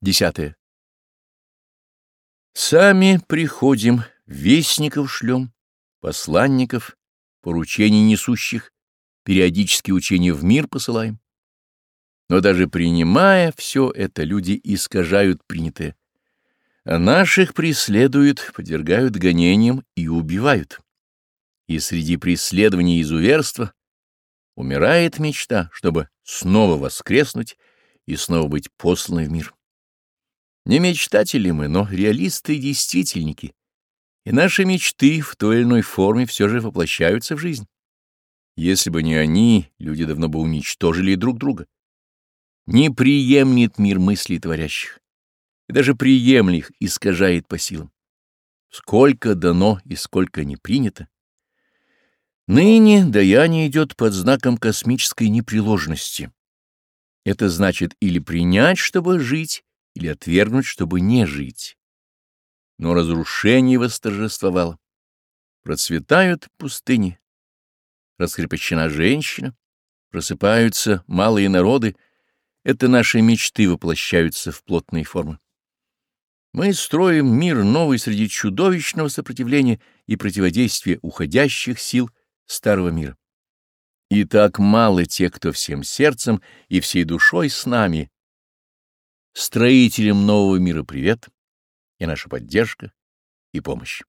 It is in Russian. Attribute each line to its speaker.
Speaker 1: Десятое. Сами приходим, вестников шлем, посланников, поручений несущих, периодически учения в мир посылаем. Но даже принимая все это, люди искажают принятое. А наших преследуют, подвергают гонениям и убивают. И среди преследований и изуверства умирает мечта, чтобы снова воскреснуть и снова быть посланной в мир. Не мечтатели мы, но реалисты и действительники. И наши мечты в той или иной форме все же воплощаются в жизнь. Если бы не они, люди давно бы уничтожили друг друга. Не приемлет мир мыслей творящих, и даже приемль искажает по силам. Сколько дано и сколько не принято. Ныне даяние идет под знаком космической непреложности. Это значит или принять, чтобы жить, или отвергнуть, чтобы не жить. Но разрушение восторжествовало. Процветают пустыни, раскрепощена женщина, просыпаются малые народы, это наши мечты воплощаются в плотные формы. Мы строим мир новый среди чудовищного сопротивления и противодействия уходящих сил старого мира. И так мало те, кто всем сердцем и всей душой с нами Строителям нового мира привет и наша поддержка и помощь.